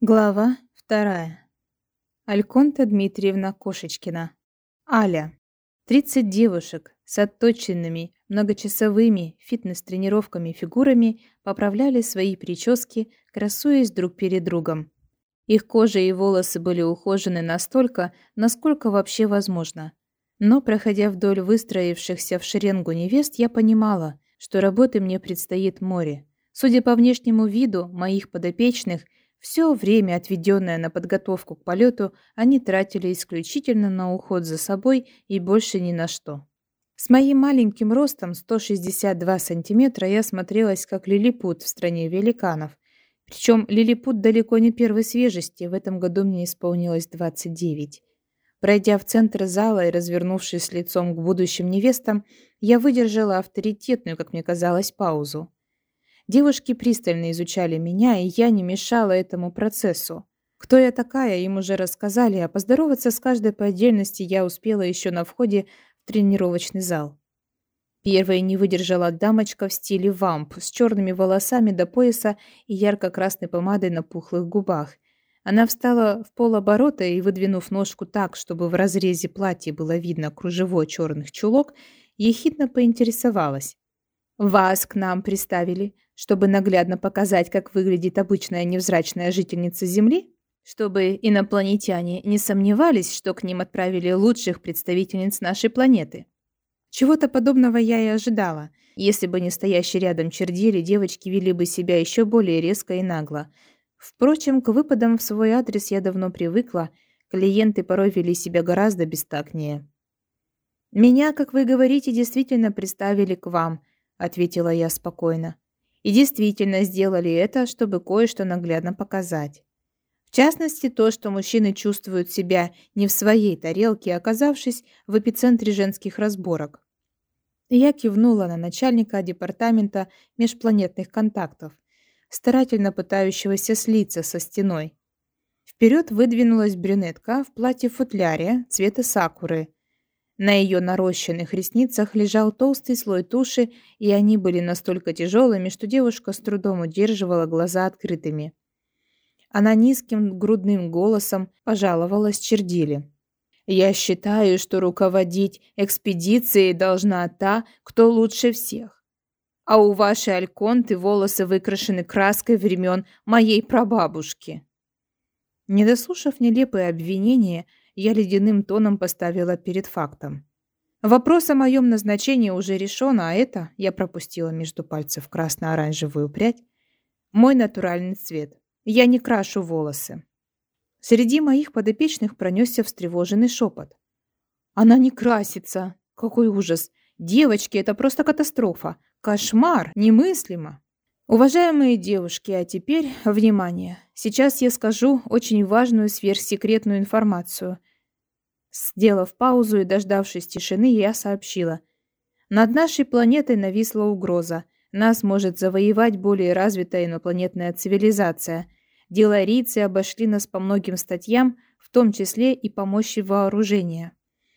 Глава вторая. Альконта Дмитриевна Кошечкина. Аля. 30 девушек с отточенными многочасовыми фитнес-тренировками фигурами поправляли свои прически, красуясь друг перед другом. Их кожа и волосы были ухожены настолько, насколько вообще возможно. Но, проходя вдоль выстроившихся в шеренгу невест, я понимала, что работы мне предстоит море. Судя по внешнему виду моих подопечных – все время, отведенное на подготовку к полету, они тратили исключительно на уход за собой и больше ни на что. С моим маленьким ростом 162 сантиметра я смотрелась как лилипут в стране великанов. Причем лилипут далеко не первой свежести, в этом году мне исполнилось 29. Пройдя в центр зала и развернувшись лицом к будущим невестам, я выдержала авторитетную, как мне казалось, паузу. Девушки пристально изучали меня, и я не мешала этому процессу. Кто я такая, им уже рассказали, а поздороваться с каждой по отдельности я успела еще на входе в тренировочный зал. Первой не выдержала дамочка в стиле вамп, с черными волосами до пояса и ярко-красной помадой на пухлых губах. Она встала в полоборота и, выдвинув ножку так, чтобы в разрезе платья было видно кружево черных чулок, ехидно поинтересовалась. «Вас к нам приставили, чтобы наглядно показать, как выглядит обычная невзрачная жительница Земли, чтобы инопланетяне не сомневались, что к ним отправили лучших представительниц нашей планеты. Чего-то подобного я и ожидала. Если бы не стоящие рядом чердели, девочки вели бы себя еще более резко и нагло. Впрочем, к выпадам в свой адрес я давно привыкла, клиенты порой вели себя гораздо бестактнее. «Меня, как вы говорите, действительно представили к вам», — ответила я спокойно. И действительно сделали это, чтобы кое-что наглядно показать. В частности, то, что мужчины чувствуют себя не в своей тарелке, оказавшись в эпицентре женских разборок. Я кивнула на начальника департамента межпланетных контактов, старательно пытающегося слиться со стеной. Вперед выдвинулась брюнетка в платье-футляре цвета сакуры, на ее нарощенных ресницах лежал толстый слой туши, и они были настолько тяжелыми, что девушка с трудом удерживала глаза открытыми. Она низким грудным голосом пожаловалась Чердиле. «Я считаю, что руководить экспедицией должна та, кто лучше всех. А у вашей альконты волосы выкрашены краской времен моей прабабушки». Не дослушав нелепые обвинения, я ледяным тоном поставила перед фактом. Вопрос о моем назначении уже решен, а это я пропустила между пальцев красно-оранжевую прядь. Мой натуральный цвет. Я не крашу волосы. Среди моих подопечных пронесся встревоженный шепот. Она не красится. Какой ужас. Девочки, это просто катастрофа. Кошмар. Немыслимо. Уважаемые девушки, а теперь внимание. Сейчас я скажу очень важную сверхсекретную информацию. Сделав паузу и дождавшись тишины, я сообщила. Над нашей планетой нависла угроза. Нас может завоевать более развитая инопланетная цивилизация. Деларийцы обошли нас по многим статьям, в том числе и помощи вооружения.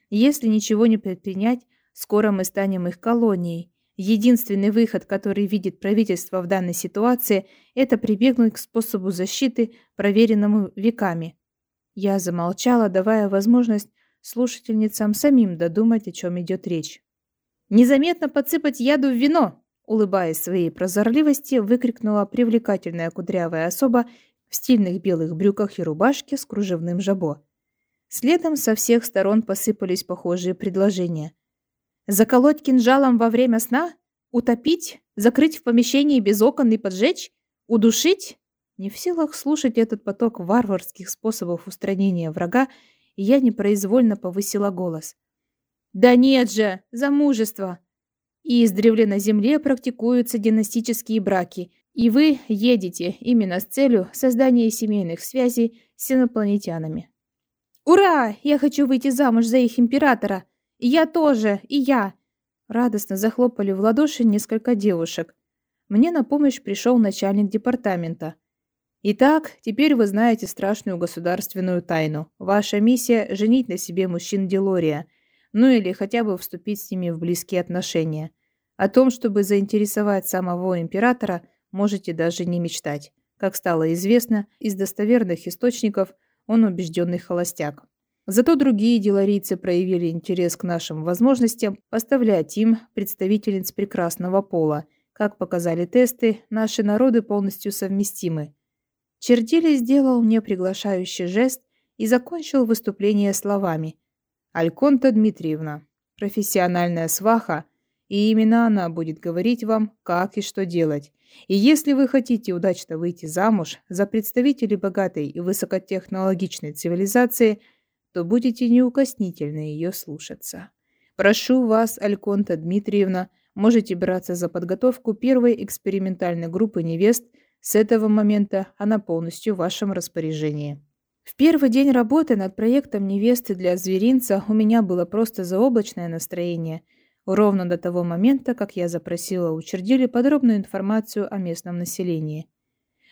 Если ничего не предпринять, скоро мы станем их колонией. Единственный выход, который видит правительство в данной ситуации, это прибегнуть к способу защиты, проверенному веками. Я замолчала, давая возможность слушательницам самим додумать, о чем идет речь. «Незаметно подсыпать яду в вино!» Улыбаясь своей прозорливости, выкрикнула привлекательная кудрявая особа в стильных белых брюках и рубашке с кружевным жабо. Следом со всех сторон посыпались похожие предложения. «Заколоть кинжалом во время сна? Утопить? Закрыть в помещении без окон и поджечь? Удушить?» Не в силах слушать этот поток варварских способов устранения врага, я непроизвольно повысила голос. «Да нет же! Замужество!» И издревле на Земле практикуются династические браки, и вы едете именно с целью создания семейных связей с инопланетянами. «Ура! Я хочу выйти замуж за их императора! Я тоже! И я!» Радостно захлопали в ладоши несколько девушек. Мне на помощь пришел начальник департамента. Итак, теперь вы знаете страшную государственную тайну. Ваша миссия – женить на себе мужчин Делория, ну или хотя бы вступить с ними в близкие отношения. О том, чтобы заинтересовать самого императора, можете даже не мечтать. Как стало известно, из достоверных источников он убежденный холостяк. Зато другие деларийцы проявили интерес к нашим возможностям поставлять им представительниц прекрасного пола. Как показали тесты, наши народы полностью совместимы. Чердили сделал мне приглашающий жест и закончил выступление словами. «Альконта Дмитриевна, профессиональная сваха, и именно она будет говорить вам, как и что делать. И если вы хотите удачно выйти замуж за представителей богатой и высокотехнологичной цивилизации, то будете неукоснительно ее слушаться. Прошу вас, Альконта Дмитриевна, можете браться за подготовку первой экспериментальной группы невест. С этого момента она полностью в вашем распоряжении. В первый день работы над проектом невесты для зверинца у меня было просто заоблачное настроение – ровно до того момента, как я запросила у Чердили подробную информацию о местном населении.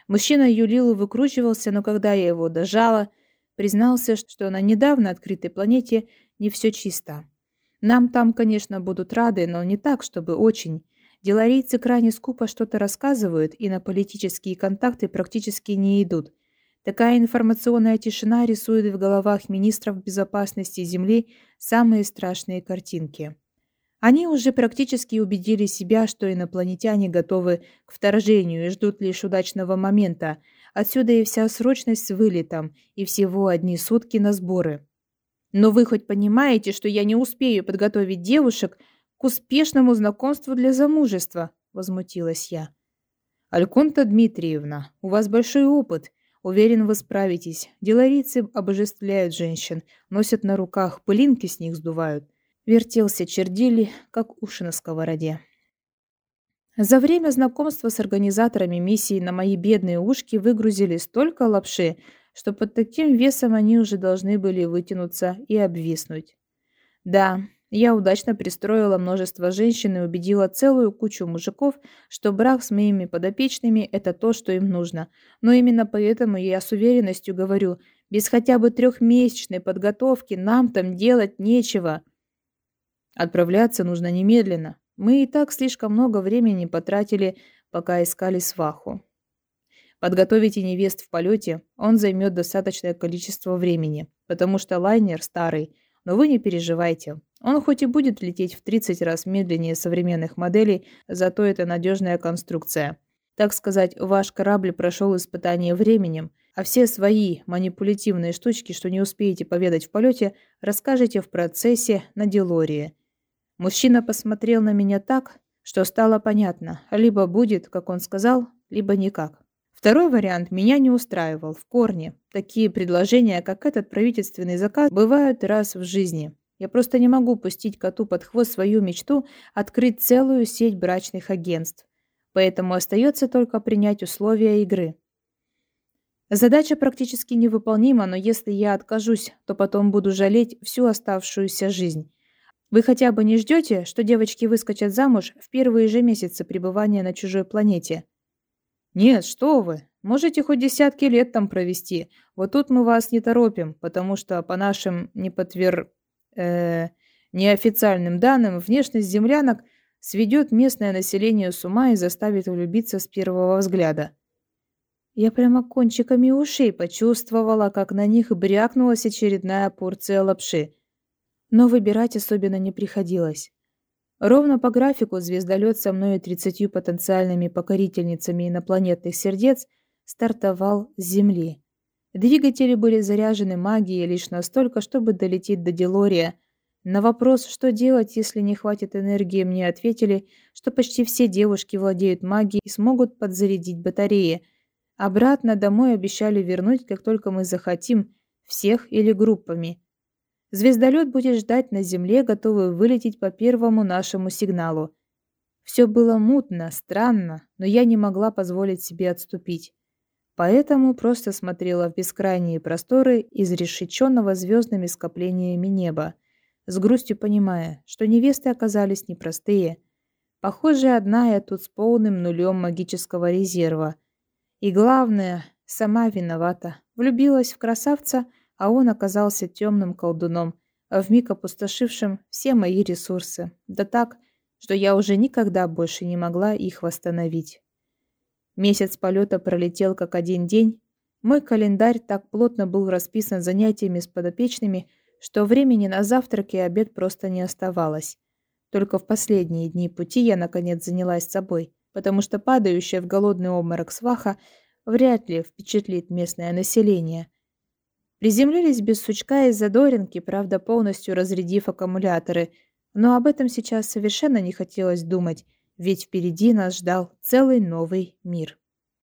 Мужчина юлил и выкручивался, но когда я его дожала, признался, что на недавно открытой планете не все чисто. Нам там, конечно, будут рады, но не так, чтобы очень. Деларийцы крайне скупо что-то рассказывают и на политические контакты практически не идут. Такая информационная тишина рисует в головах министров безопасности Земли самые страшные картинки. Они уже практически убедили себя, что инопланетяне готовы к вторжению и ждут лишь удачного момента. Отсюда и вся срочность с вылетом, и всего одни сутки на сборы. Но вы хоть понимаете, что я не успею подготовить девушек к успешному знакомству для замужества? Возмутилась я. Альконта Дмитриевна, у вас большой опыт. Уверен, вы справитесь. Деловицы обожествляют женщин, носят на руках, пылинки с них сдувают. Вертелся Чердили, как уши на сковороде. За время знакомства с организаторами миссии на мои бедные ушки выгрузили столько лапши, что под таким весом они уже должны были вытянуться и обвиснуть. Да, я удачно пристроила множество женщин и убедила целую кучу мужиков, что брак с моими подопечными – это то, что им нужно. Но именно поэтому я с уверенностью говорю, без хотя бы трехмесячной подготовки нам там делать нечего. Отправляться нужно немедленно. Мы и так слишком много времени потратили, пока искали сваху. Подготовите невест в полете, он займет достаточное количество времени, потому что лайнер старый, но вы не переживайте. Он хоть и будет лететь в 30 раз медленнее современных моделей, зато это надежная конструкция. Так сказать, ваш корабль прошел испытание временем, а все свои манипулятивные штучки, что не успеете поведать в полете, расскажете в процессе на Делории. Мужчина посмотрел на меня так, что стало понятно, либо будет, как он сказал, либо никак. Второй вариант меня не устраивал в корне. Такие предложения, как этот правительственный заказ, бывают раз в жизни. Я просто не могу пустить коту под хвост свою мечту открыть целую сеть брачных агентств. Поэтому остается только принять условия игры. Задача практически невыполнима, но если я откажусь, то потом буду жалеть всю оставшуюся жизнь. Вы хотя бы не ждете, что девочки выскочат замуж в первые же месяцы пребывания на чужой планете? Нет, что вы. Можете хоть десятки лет там провести. Вот тут мы вас не торопим, потому что по нашим неподтвер... Э, неофициальным данным внешность землянок сведет местное население с ума и заставит влюбиться с первого взгляда. Я прямо кончиками ушей почувствовала, как на них брякнулась очередная порция лапши – но выбирать особенно не приходилось. Ровно по графику звездолет со мной тридцатью потенциальными покорительницами инопланетных сердец стартовал с Земли. Двигатели были заряжены магией лишь настолько, чтобы долететь до Делория. На вопрос, что делать, если не хватит энергии, мне ответили, что почти все девушки владеют магией и смогут подзарядить батареи. Обратно домой обещали вернуть, как только мы захотим, всех или группами. Звездолет будет ждать на Земле, готовый вылететь по первому нашему сигналу. Все было мутно, странно, но я не могла позволить себе отступить. Поэтому просто смотрела в бескрайние просторы изрешеченного звездными скоплениями неба, с грустью понимая, что невесты оказались непростые. Похоже, одна я тут с полным нулем магического резерва. И главное, сама виновата. Влюбилась в красавца – а он оказался темным колдуном, вмиг опустошившим все мои ресурсы, да так, что я уже никогда больше не могла их восстановить. Месяц полета пролетел как один день. Мой календарь так плотно был расписан занятиями с подопечными, что времени на завтрак и обед просто не оставалось. Только в последние дни пути я наконец занялась собой, потому что падающая в голодный обморок сваха вряд ли впечатлит местное население. Приземлились без сучка из задоринки, правда, полностью разрядив аккумуляторы, но об этом сейчас совершенно не хотелось думать, ведь впереди нас ждал целый новый мир.